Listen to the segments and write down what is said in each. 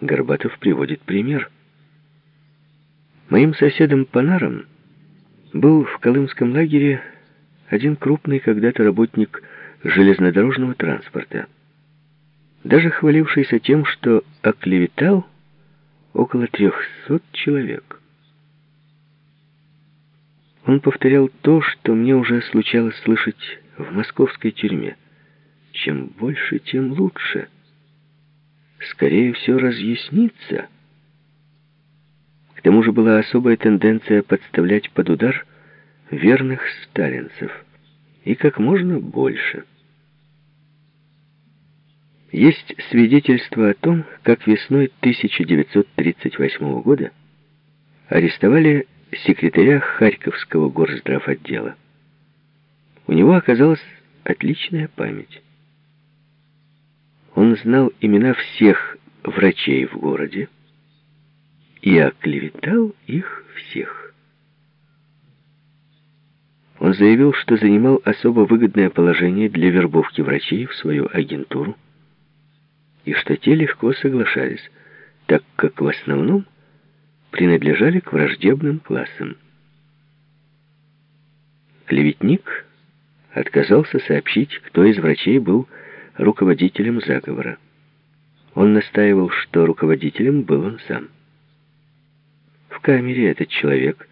Горбатов приводит пример. Моим соседом Панаром был в Колымском лагере один крупный когда-то работник железнодорожного транспорта, даже хвалившийся тем, что оклеветал около трехсот человек. Он повторял то, что мне уже случалось слышать в московской тюрьме. Чем больше, тем лучше. Скорее все разъяснится. К тому же была особая тенденция подставлять под удар верных сталинцев. И как можно больше. Есть свидетельство о том, как весной 1938 года арестовали секретаря Харьковского горздравотдела. У него оказалась отличная память. Он знал имена всех врачей в городе и оклеветал их всех. Он заявил, что занимал особо выгодное положение для вербовки врачей в свою агентуру, и что те легко соглашались, так как в основном принадлежали к враждебным классам. Клеветник отказался сообщить, кто из врачей был руководителем заговора. Он настаивал, что руководителем был он сам. В камере этот человек,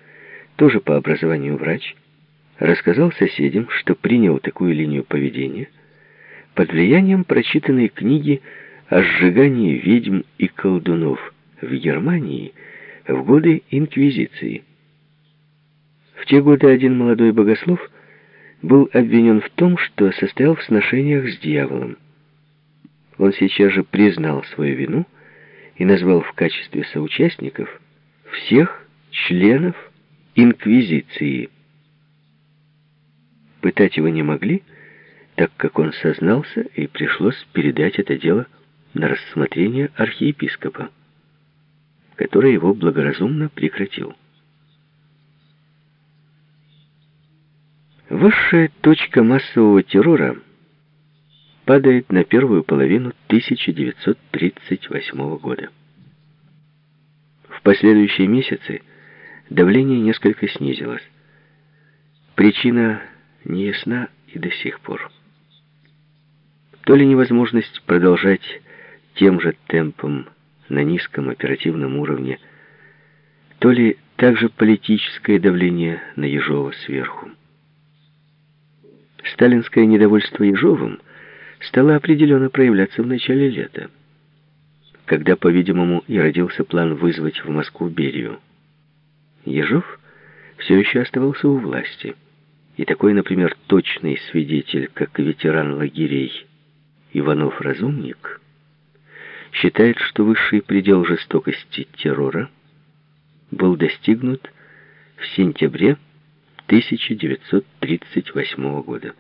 тоже по образованию врач, рассказал соседям, что принял такую линию поведения под влиянием прочитанной книги о сжигании ведьм и колдунов в Германии в годы Инквизиции. В те годы один молодой богослов был обвинен в том, что состоял в сношениях с дьяволом. Он сейчас же признал свою вину и назвал в качестве соучастников всех членов Инквизиции. Пытать его не могли, так как он сознался, и пришлось передать это дело на рассмотрение архиепископа, который его благоразумно прекратил. Высшая точка массового террора падает на первую половину 1938 года. В последующие месяцы давление несколько снизилось. Причина не ясна и до сих пор. То ли невозможность продолжать тем же темпом на низком оперативном уровне, то ли также политическое давление на Ежова сверху. Сталинское недовольство Ежовым стало определенно проявляться в начале лета, когда, по-видимому, и родился план вызвать в Москву Берию. Ежов все еще оставался у власти, и такой, например, точный свидетель, как ветеран лагерей Иванов-Разумник, считает, что высший предел жестокости террора был достигнут в сентябре 1938 года.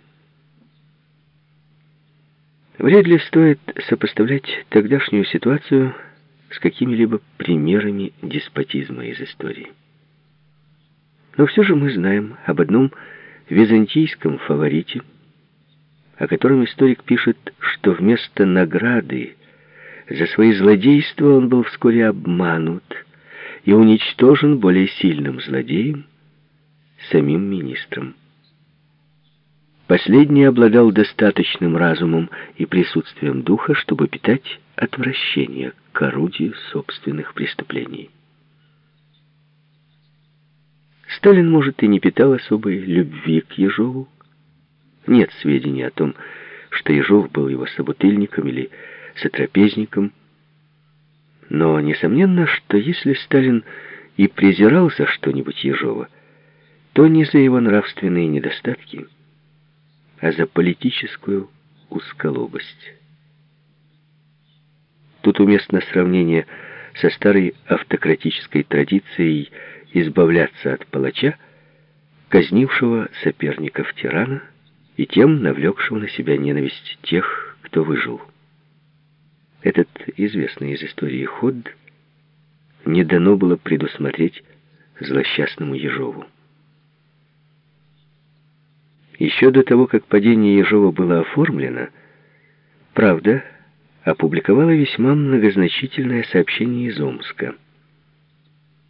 Вряд ли стоит сопоставлять тогдашнюю ситуацию с какими-либо примерами деспотизма из истории. Но все же мы знаем об одном византийском фаворите, о котором историк пишет, что вместо награды за свои злодейства он был вскоре обманут и уничтожен более сильным злодеем, самим министром. Последний обладал достаточным разумом и присутствием духа, чтобы питать отвращение к орудию собственных преступлений. Сталин, может, и не питал особой любви к Ежову. Нет сведений о том, что Ежов был его собутыльником или сотрапезником. Но несомненно, что если Сталин и презирал за что-нибудь Ежова, то не за его нравственные недостатки, а за политическую узколобость. Тут уместно сравнение со старой автократической традицией избавляться от палача, казнившего соперников тирана и тем навлекшего на себя ненависть тех, кто выжил. Этот известный из истории ход не дано было предусмотреть злосчастному Ежову. Еще до того, как падение Ежова было оформлено, правда опубликовала весьма многозначительное сообщение из Омска.